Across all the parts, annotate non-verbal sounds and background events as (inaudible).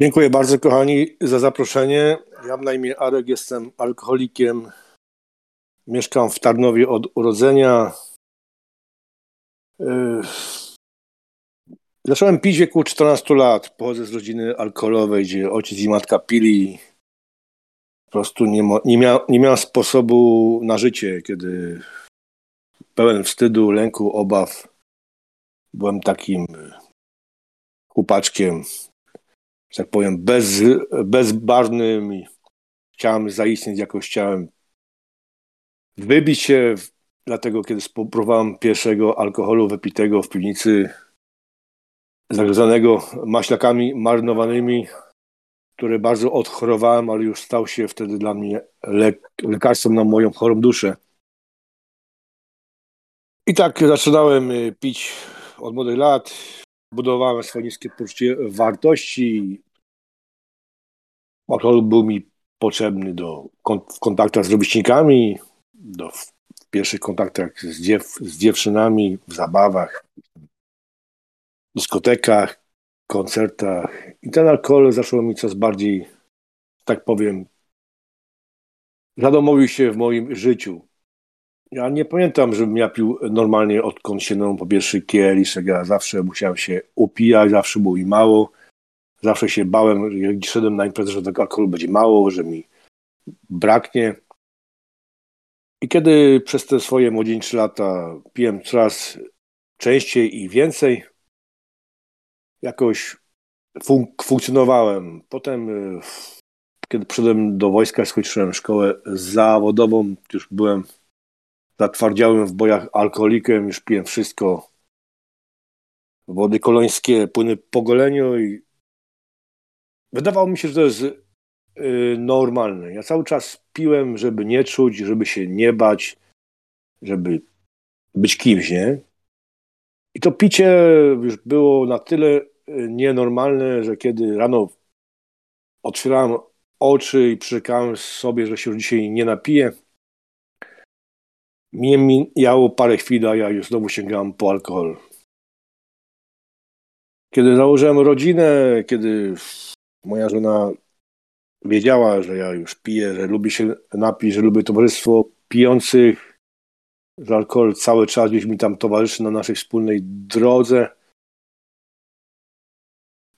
Dziękuję bardzo, kochani, za zaproszenie. Ja mam na imię Arek, jestem alkoholikiem. Mieszkam w Tarnowie od urodzenia. Yy, zacząłem pić w wieku 14 lat. Pochodzę z rodziny alkoholowej, gdzie ojciec i matka pili. Po prostu nie, nie, mia, nie miałem sposobu na życie, kiedy pełen wstydu, lęku, obaw. Byłem takim chłopaczkiem, że tak powiem, bez, bezbarwnym i chciałem zaistnieć jakoś, chciałem wybić się, dlatego kiedy spróbowałem pierwszego alkoholu wypitego w piwnicy, zagryzanego maślakami marynowanymi, który bardzo odchorowałem, ale już stał się wtedy dla mnie lek lekarstwem na moją chorą duszę. I tak zaczynałem y, pić od młodych lat, budowałem swoje niskie poczucie wartości. Alkohol był mi potrzebny do, w kontaktach z rówieśnikami, do, w pierwszych kontaktach z, dziew, z dziewczynami, w zabawach, dyskotekach, koncertach. I ten alkohol zaczął mi coraz bardziej, tak powiem, zadomowił się w moim życiu. Ja nie pamiętam, żebym ja pił normalnie odkąd się po pierwszy kieliszek. Ja zawsze musiałem się upijać, zawsze było mi mało. Zawsze się bałem, jak szedłem na imprezę, że tego alkoholu będzie mało, że mi braknie. I kiedy przez te swoje młodzieńcze lata piłem coraz częściej i więcej, jakoś fun funkcjonowałem. Potem, kiedy przyszedłem do wojska, skończyłem szkołę zawodową, już byłem zatwardziałem w bojach alkoholikiem, już piłem wszystko. Wody kolońskie, płyny po goleniu i wydawało mi się, że to jest y, normalne. Ja cały czas piłem, żeby nie czuć, żeby się nie bać, żeby być kimś, nie? I to picie już było na tyle y, nienormalne, że kiedy rano otwierałem oczy i przyrzekałem sobie, że się już dzisiaj nie napiję, mnie mijało parę chwil, a ja już znowu sięgałem po alkohol. Kiedy założyłem rodzinę, kiedy moja żona wiedziała, że ja już piję, że lubię się napić, że lubię towarzystwo pijących, że alkohol cały czas gdzieś mi tam towarzyszy na naszej wspólnej drodze,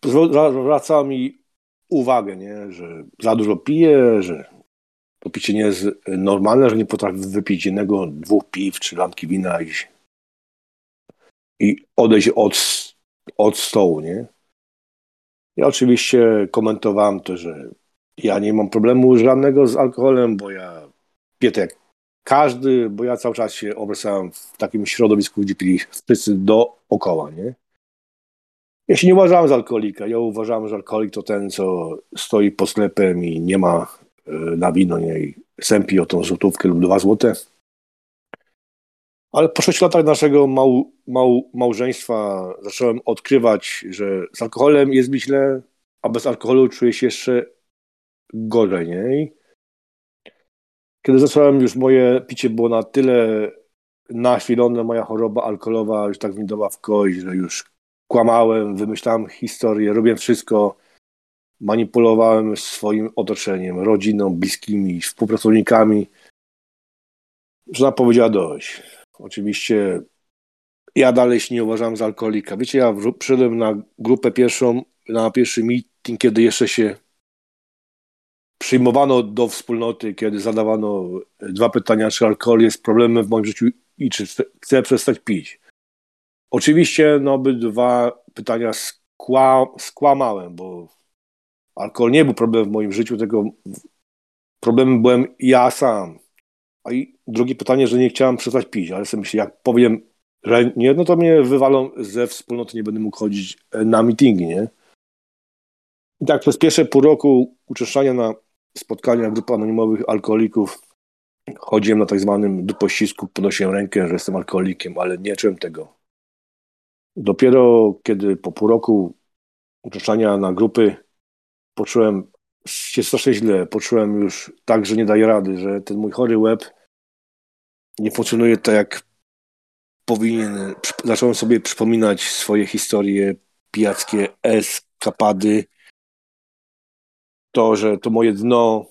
zwracała mi uwagę, nie? że za dużo piję, że to picie nie jest normalne, że nie potrafi wypić jednego, dwóch piw czy lampki wina i, i odejść od, od stołu, nie? Ja oczywiście komentowałem to, że ja nie mam problemu żadnego z alkoholem, bo ja piję jak każdy, bo ja cały czas się obracałem w takim środowisku, gdzie pili wszyscy dookoła, nie? Ja się nie uważałem za alkoholika. Ja uważam, że alkoholik to ten, co stoi pod sklepem i nie ma na wino nie, i sępi o tą złotówkę lub dwa złote. Ale po 6 latach naszego mał, mał, małżeństwa zacząłem odkrywać, że z alkoholem jest mi źle, a bez alkoholu czuję się jeszcze gorzej. Nie? Kiedy zacząłem już moje picie było na tyle nachwilone, moja choroba alkoholowa już tak mi w kość, że już kłamałem, wymyślałem historię, robiłem wszystko, manipulowałem swoim otoczeniem, rodziną, bliskimi, współpracownikami. Żona powiedziała dość. Oczywiście ja dalej się nie uważam za alkoholika. Wiecie, ja przyszedłem na grupę pierwszą, na pierwszy meeting, kiedy jeszcze się przyjmowano do wspólnoty, kiedy zadawano dwa pytania, czy alkohol jest problemem w moim życiu i czy chcę przestać pić. Oczywiście no, obydwa pytania skła, skłamałem, bo Alkohol nie był problemem w moim życiu, tego problemem byłem ja sam. A i drugie pytanie, że nie chciałem przestać pić, ale sobie myślę, jak powiem, że nie, no to mnie wywalą ze wspólnoty, nie będę mógł chodzić na meetingi, nie? I tak przez pierwsze pół roku uczęszczania na spotkania grupy anonimowych alkoholików chodziłem na tak zwanym pościsku, podnosiłem rękę, że jestem alkoholikiem, ale nie czułem tego. Dopiero kiedy po pół roku uczęszczania na grupy poczułem się strasznie źle. Poczułem już tak, że nie daję rady, że ten mój chory łeb nie funkcjonuje tak, jak powinien. Zacząłem sobie przypominać swoje historie pijackie, eskapady. to, że to moje dno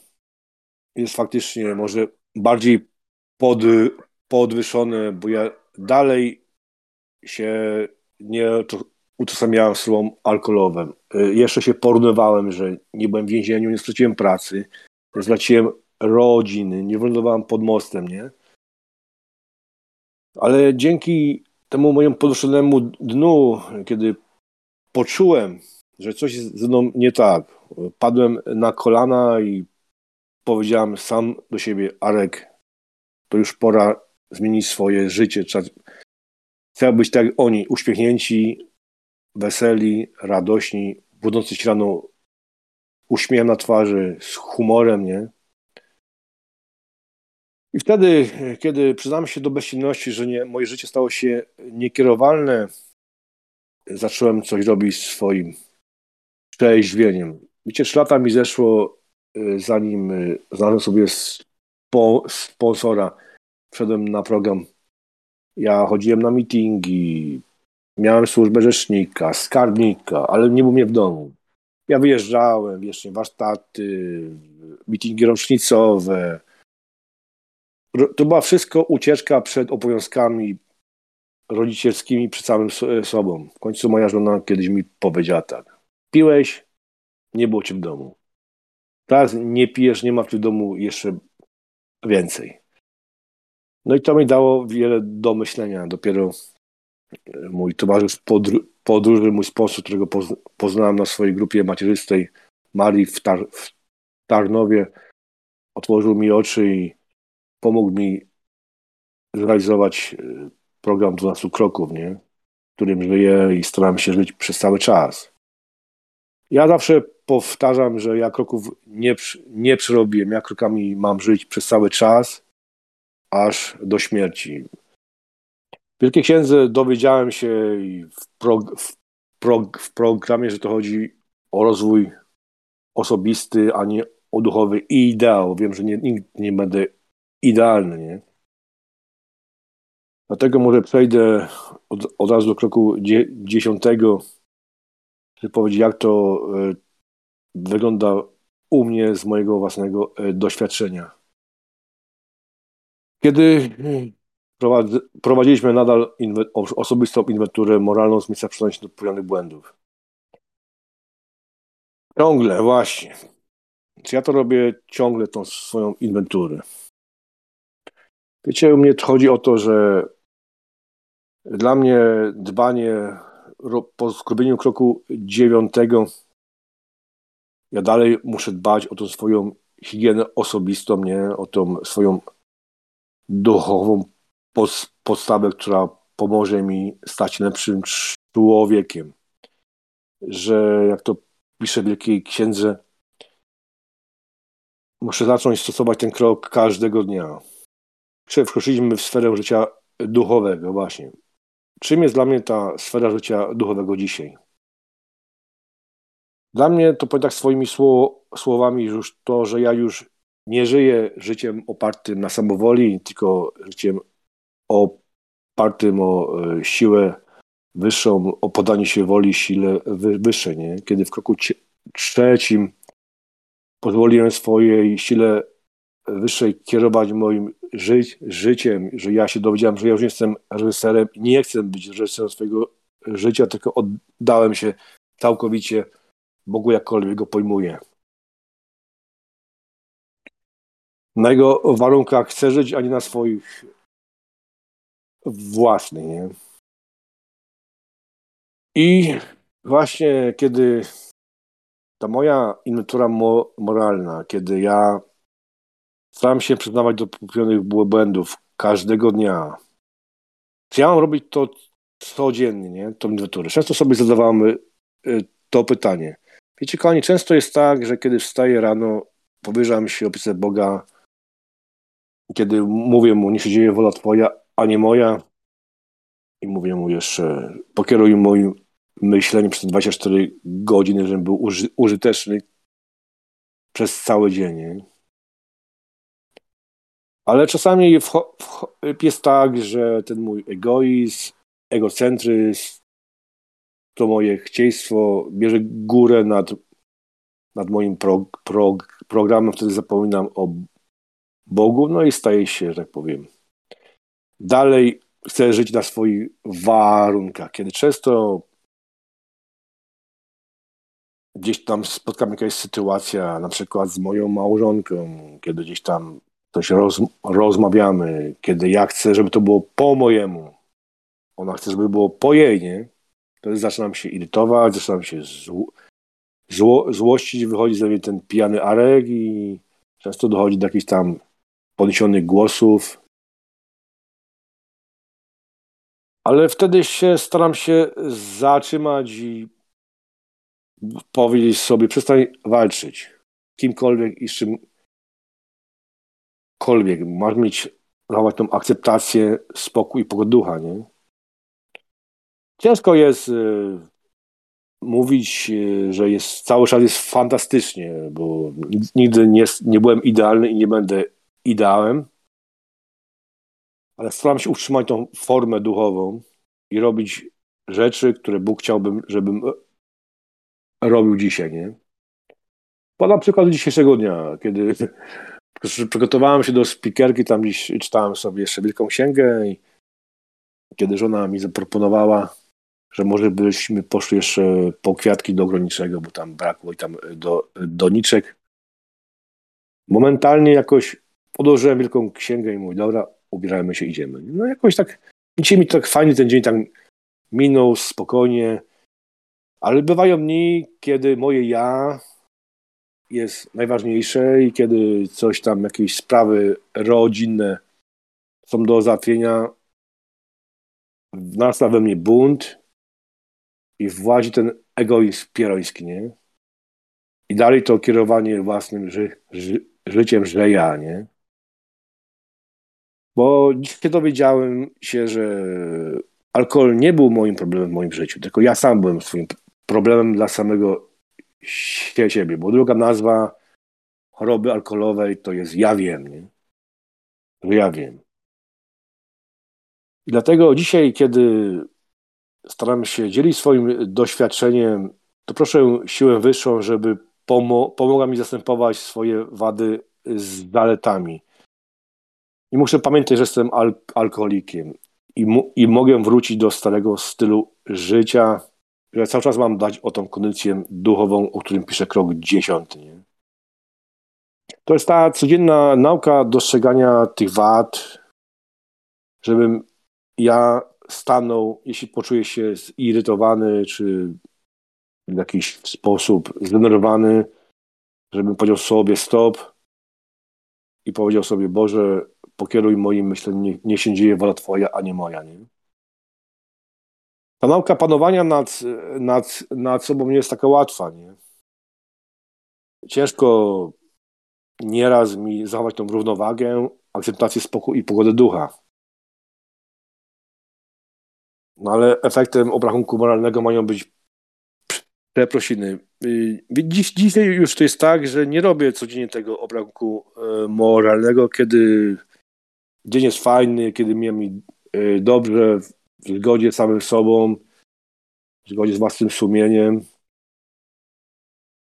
jest faktycznie może bardziej pod, podwyższone, bo ja dalej się nie utożsamiałem z alkoholowym. Y, jeszcze się porównywałem, że nie byłem w więzieniu, nie straciłem pracy, nie straciłem rodziny, nie wylądowałem pod mostem, nie? Ale dzięki temu mojemu podwyższonemu dnu, kiedy poczułem, że coś jest ze mną nie tak, padłem na kolana i powiedziałem sam do siebie, Arek, to już pora zmienić swoje życie. Chcę być tak jak oni, uśmiechnięci, weseli, radośni, budzący się rano uśmiechem na twarzy, z humorem, nie? I wtedy, kiedy przyznałem się do bezsilności, że nie, moje życie stało się niekierowalne, zacząłem coś robić swoim trzeźwieniem. Wiecie, trzy lata mi zeszło, y, zanim y, znalazłem sobie spo, sponsora. Wszedłem na program. Ja chodziłem na meetingi, miałem służbę rzecznika, skarbnika, ale nie był mnie w domu. Ja wyjeżdżałem, jeszcze warsztaty, meetingi rocznicowe. To była wszystko ucieczka przed obowiązkami rodzicielskimi przed samym sobą. W końcu moja żona kiedyś mi powiedziała tak. Piłeś, nie było cię w domu. Teraz nie pijesz, nie ma w tym domu jeszcze więcej. No i to mi dało wiele do myślenia. Dopiero mój towarzysz podróży, mój sponsor, którego poznałem na swojej grupie macierzystej Marii w, Tar w Tarnowie, otworzył mi oczy i pomógł mi zrealizować e, program 12 kroków, nie? w którym żyję i staram się żyć przez cały czas. Ja zawsze powtarzam, że ja kroków nie, nie przerobiłem. Ja krokami mam żyć przez cały czas, aż do śmierci. W Wielkiej Księdze dowiedziałem się w, prog w, prog w programie, że to chodzi o rozwój osobisty, a nie o duchowy ideał. Wiem, że nie, nigdy nie będę idealny, nie? Dlatego może przejdę od, od razu do kroku dziesiątego, żeby powiedzieć, jak to e, wygląda u mnie z mojego własnego e, doświadczenia. Kiedy prowadziliśmy nadal osobistą inwenturę moralną z miejsca do popełnionych błędów. Ciągle, właśnie. Czy ja to robię ciągle, tą swoją inwenturę. Wiecie, u mnie chodzi o to, że dla mnie dbanie po skrobieniu kroku dziewiątego ja dalej muszę dbać o tą swoją higienę osobistą, nie? o tą swoją duchową podstawę, która pomoże mi stać lepszym człowiekiem. Że jak to pisze w Wielkiej Księdze, muszę zacząć stosować ten krok każdego dnia. Wkroczyliśmy w sferę życia duchowego właśnie. Czym jest dla mnie ta sfera życia duchowego dzisiaj? Dla mnie to powiem tak swoimi słowami już to, że ja już nie żyję życiem opartym na samowoli, tylko życiem opartym o e, siłę wyższą, o podanie się woli sile wyższej. Nie? Kiedy w kroku trzecim pozwoliłem swojej sile wyższej kierować moim ży życiem, że ja się dowiedziałem, że ja już nie jestem reżyserem i nie chcę być reżyserem swojego życia, tylko oddałem się całkowicie Bogu, jakkolwiek go pojmuję. Na jego warunkach chcę żyć, a nie na swoich własnych, nie? I właśnie kiedy ta moja inwentura mo moralna, kiedy ja staram się przyznawać do popełnionych błędów każdego dnia, czy ja mam robić to codziennie, nie? Tą inwenturę. Często sobie zadawałem y, to pytanie. Wiecie, kochani, często jest tak, że kiedy wstaję rano, powierzam się opisę Boga, kiedy mówię mu, nie się dzieje wola Twoja, a nie moja, i mówię mu jeszcze, pokieruj moim myśleniem przez 24 godziny, żebym był uży, użyteczny przez cały dzień. Ale czasami jest tak, że ten mój egoizm, egocentryzm, to moje chcieństwo bierze górę nad, nad moim pro, pro, programem, wtedy zapominam o Bogu, no i staję się, że tak powiem. Dalej chcę żyć na swoich warunkach, kiedy często gdzieś tam spotkam jakaś sytuacja, na przykład z moją małżonką, kiedy gdzieś tam coś roz, rozmawiamy, kiedy ja chcę, żeby to było po mojemu, ona chce, żeby było po jej, nie? Wtedy zaczynam się irytować, zaczynam się zło, zło, złościć, wychodzi ze mnie ten pijany Arek i często dochodzi do jakichś tam podniesionych głosów. Ale wtedy się staram się zatrzymać i powiedzieć sobie, przestań walczyć. Kimkolwiek i z czymkolwiek. Masz mieć, zachować tą akceptację, spokój i pogodę ducha, nie? Ciężko jest y, mówić, y, że jest cały czas jest fantastycznie, bo nigdy nie, nie byłem idealny i nie będę ideałem, ale staram się utrzymać tą formę duchową i robić rzeczy, które Bóg chciałbym, żebym robił dzisiaj, nie? Podam przykład dzisiejszego dnia, kiedy (laughs) przygotowałem się do spikerki, tam gdzieś czytałem sobie jeszcze Wielką Księgę i kiedy żona mi zaproponowała, że może byśmy poszli jeszcze po kwiatki do Groniczego, bo tam brakło i tam do doniczek. Momentalnie jakoś odłożyłem Wielką Księgę i mówię, dobra, ubierajmy się, idziemy. No jakoś tak, dzisiaj mi tak fajnie ten dzień tak minął, spokojnie, ale bywają dni, kiedy moje ja jest najważniejsze i kiedy coś tam, jakieś sprawy rodzinne są do załatwienia, nastawia we mnie bunt i włazi ten egoizm pieroński, nie? I dalej to kierowanie własnym ży, ży, życiem, że ja, nie? Bo dzisiaj dowiedziałem się, że alkohol nie był moim problemem w moim życiu, tylko ja sam byłem swoim problemem dla samego siebie, bo druga nazwa choroby alkoholowej to jest ja wiem, nie? Ja wiem. I dlatego dzisiaj, kiedy staram się dzielić swoim doświadczeniem, to proszę siłę wyższą, żeby pomo pomogła mi zastępować swoje wady z zaletami. I muszę pamiętać, że jestem al alkoholikiem i, i mogę wrócić do starego stylu życia, że cały czas mam dać o tą kondycję duchową, o którym piszę krok dziesiąty. Nie? To jest ta codzienna nauka dostrzegania tych wad, żebym ja stanął, jeśli poczuję się zirytowany, czy w jakiś sposób zdenerwowany, żebym powiedział sobie stop i powiedział sobie, Boże, pokieruj moim myśleniem, niech, niech się dzieje wola Twoja, a nie moja. Nie? Ta nauka panowania nad, nad, nad sobą nie jest taka łatwa. Nie? Ciężko nieraz mi zachować tą równowagę, akceptację spokój i pogodę ducha. No ale efektem obrachunku moralnego mają być przeprosiny. Y, dziś, dzisiaj już to jest tak, że nie robię codziennie tego obrachunku e, moralnego, kiedy dzień jest fajny, kiedy mnie mi e, dobrze, w zgodzie z samym sobą, w zgodzie z własnym sumieniem.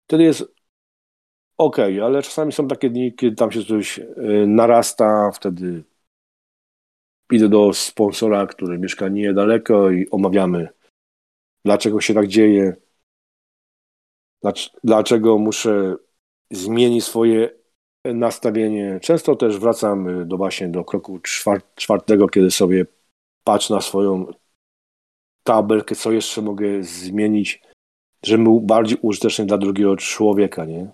Wtedy jest ok, ale czasami są takie dni, kiedy tam się coś e, narasta, wtedy idę do sponsora, który mieszka niedaleko i omawiamy, dlaczego się tak dzieje, dlaczego muszę zmienić swoje nastawienie. Często też wracam do właśnie do kroku czwartego, kiedy sobie patrzę na swoją tabelkę, co jeszcze mogę zmienić, żebym był bardziej użyteczny dla drugiego człowieka, nie?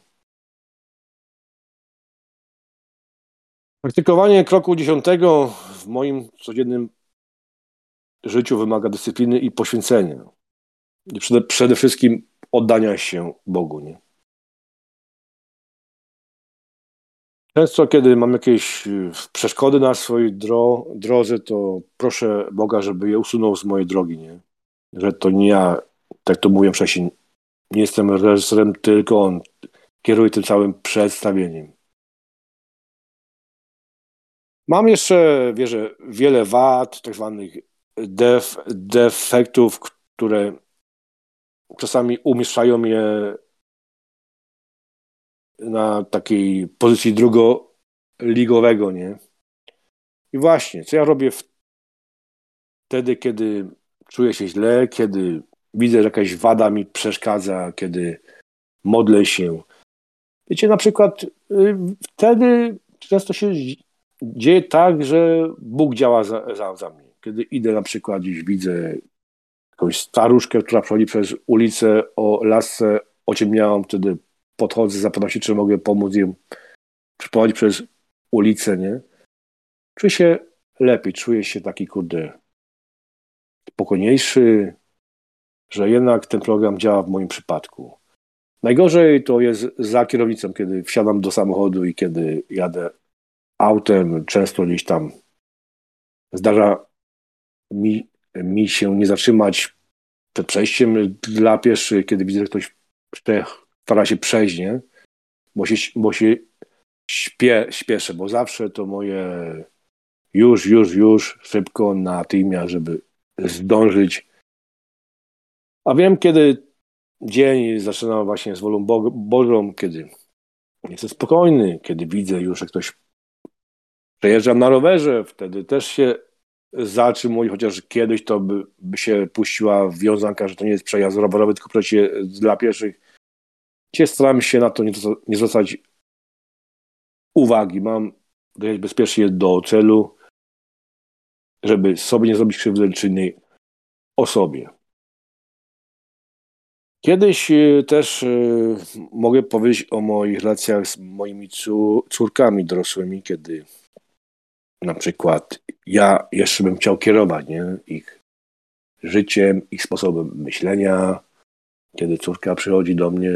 Praktykowanie kroku dziesiątego w moim codziennym życiu wymaga dyscypliny i poświęcenia. I przede, przede wszystkim oddania się Bogu. Nie? Często, kiedy mam jakieś y, przeszkody na swojej dro drodze, to proszę Boga, żeby je usunął z mojej drogi. Nie? Że to nie ja, tak to mówiłem wcześniej, nie jestem reżyserem, tylko On kieruje tym całym przedstawieniem. Mam jeszcze, wierzę, wiele wad, tak zwanych def, defektów, które czasami umieszczają je na takiej pozycji drugoligowego, nie? I właśnie, co ja robię wtedy, kiedy czuję się źle, kiedy widzę, że jakaś wada mi przeszkadza, kiedy modlę się. Wiecie, na przykład y, wtedy często się dzieje tak, że Bóg działa za, za, za mnie. Kiedy idę na przykład gdzieś widzę jakąś staruszkę, która przechodzi przez ulicę o lasce ociemniałą, wtedy podchodzę, zapytam się, czy mogę pomóc im przeprowadzić przez ulicę, nie? Czuję się lepiej, czuję się taki, kurde, spokojniejszy, że jednak ten program działa w moim przypadku. Najgorzej to jest za kierownicą, kiedy wsiadam do samochodu i kiedy jadę autem, często gdzieś tam zdarza mi, mi się nie zatrzymać przed przejściem dla pieszych, kiedy widzę, że ktoś stara się przejść, nie? Bo się, bo się śpie, śpieszę, bo zawsze to moje już, już, już, szybko, natychmiast, żeby zdążyć. A wiem, kiedy dzień zaczyna właśnie z wolą Bo Bożą, kiedy jestem spokojny, kiedy widzę już, że ktoś przejeżdża na rowerze, wtedy też się zatrzymuję, chociaż kiedyś to by, by się puściła wiązanka, że to nie jest przejazd rowerowy, tylko przecież dla pieszych. Dzisiaj staram się na to nie, nie zwracać uwagi. Mam dojechać bezpiecznie do celu, żeby sobie nie zrobić krzywdy czy innej osobie. Kiedyś e, też e, mogę powiedzieć o moich relacjach z moimi córkami dorosłymi, kiedy na przykład ja jeszcze bym chciał kierować nie? ich życiem, ich sposobem myślenia. Kiedy córka przychodzi do mnie,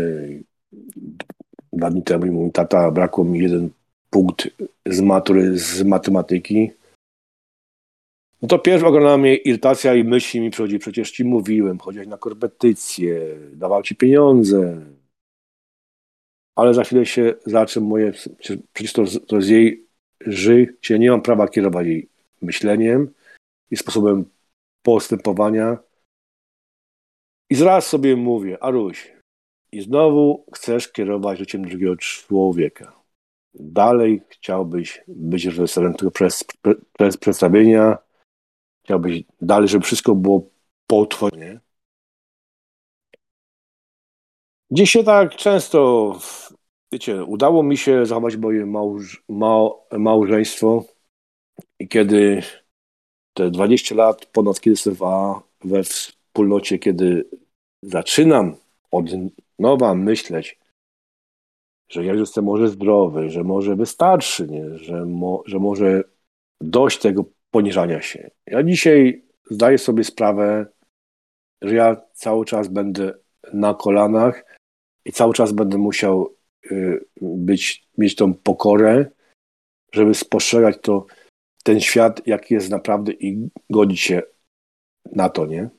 dwa dni temu mówi, tata, brakło mi jeden punkt z matury z matematyki. No to pierwsza ogromna mnie irytacja i myśli mi przychodzi, przecież ci mówiłem, chodziłeś na korepetycje, dawał ci pieniądze. Ale za chwilę się zaczę moje, przecież to, to jest jej życie, nie mam prawa kierować jej myśleniem i sposobem postępowania. I zaraz sobie mówię, Aruś, i znowu chcesz kierować życiem drugiego człowieka. Dalej chciałbyś być reżyserem tego przez, przez przedstawienia, chciałbyś dalej, żeby wszystko było po twoje. Dzisiaj tak często, wiecie, udało mi się zachować moje małż, małżeństwo i kiedy te 20 lat ponad kiedy jestem we wspólnocie, kiedy zaczynam od nowa myśleć, że ja jestem może zdrowy, że może wystarczy, nie? Że, mo, że może dość tego poniżania się. Ja dzisiaj zdaję sobie sprawę, że ja cały czas będę na kolanach i cały czas będę musiał y, być, mieć tą pokorę, żeby spostrzegać to, ten świat, jaki jest naprawdę i godzić się na to, nie?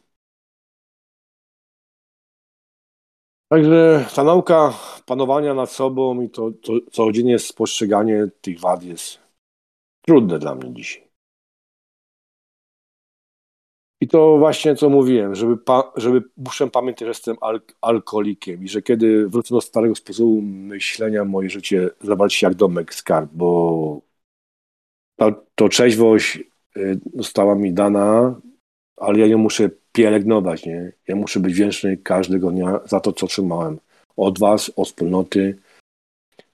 Także ta nauka panowania nad sobą i to, to codziennie spostrzeganie tych wad jest trudne dla mnie dzisiaj. I to właśnie co mówiłem, żeby, pa, żeby muszę pamiętać, że jestem al alkoholikiem i że kiedy wrócę do starego sposobu myślenia, moje życie zawalczy się jak domek skarb, bo ta, to trzeźwość y, została mi dana, ale ja nie muszę pielęgnować, nie? Ja muszę być wdzięczny każdego dnia za to, co otrzymałem od Was, od wspólnoty.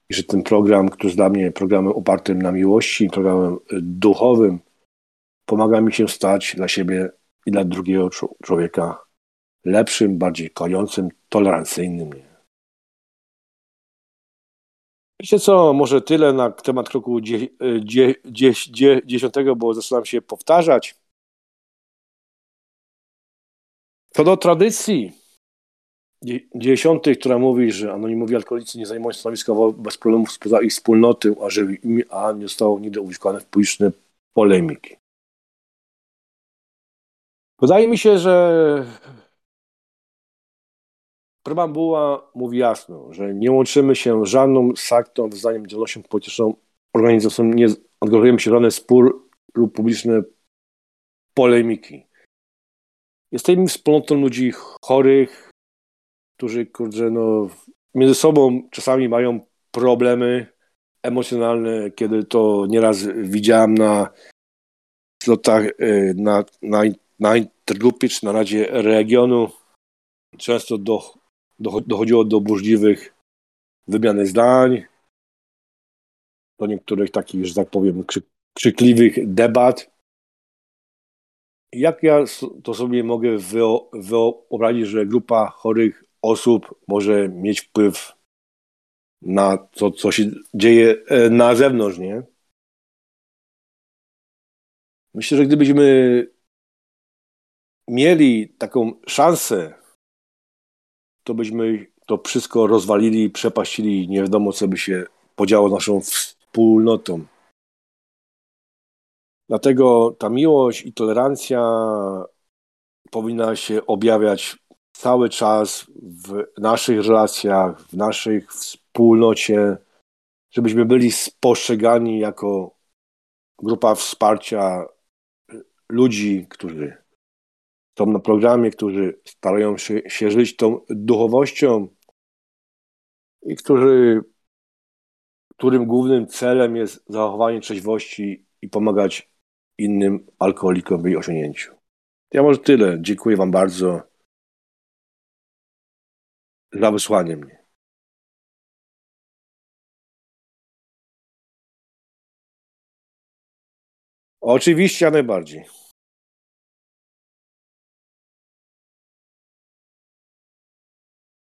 I że ten program, który jest dla mnie programem opartym na miłości, programem y, duchowym, pomaga mi się stać dla siebie i dla drugiego człowieka lepszym, bardziej kojącym, tolerancyjnym. Wiecie co, może tyle na temat kroku dzie, dzie, dzie, dziesiątego, bo zaczynam się powtarzać. Co do tradycji dziesiątej, która mówi, że anonimowi alkoholicy nie zajmują stanowiska bez problemów spoza ich wspólnoty, a, że, a nie zostało nigdy używane w publiczne polemiki. Wydaje mi się, że preambuła mówi jasno, że nie łączymy się żadną saktą, wzajemną działalnością polityczną, organizacją, nie angażujemy się w żadne spór lub publiczne polemiki. Jesteśmy wspólnotą ludzi chorych, którzy kurde, no, między sobą czasami mają problemy emocjonalne, kiedy to nieraz widziałem na slotach y, na, na, na intergrupie czy na Radzie Regionu. Często do, do, dochodziło do burzliwych wymiany zdań, do niektórych takich, że tak powiem, krzykliwych debat. Jak ja to sobie mogę wyobrazić, że grupa chorych osób może mieć wpływ na to, co się dzieje e, na zewnątrz, nie? Myślę, że gdybyśmy mieli taką szansę, to byśmy to wszystko rozwalili, przepaścili, nie wiadomo, co by się podziało naszą wspólnotą. Dlatego ta miłość i tolerancja powinna się objawiać cały czas w naszych relacjach, w naszej wspólnocie, żebyśmy byli spostrzegani jako grupa wsparcia ludzi, którzy są na programie, którzy starają się, się żyć tą duchowością i którzy, którym głównym celem jest zachowanie trzeźwości i pomagać innym alkoholikom w jej osiągnięciu. Ja może tyle. Dziękuję Wam bardzo za wysłanie mnie. Oczywiście, jak najbardziej.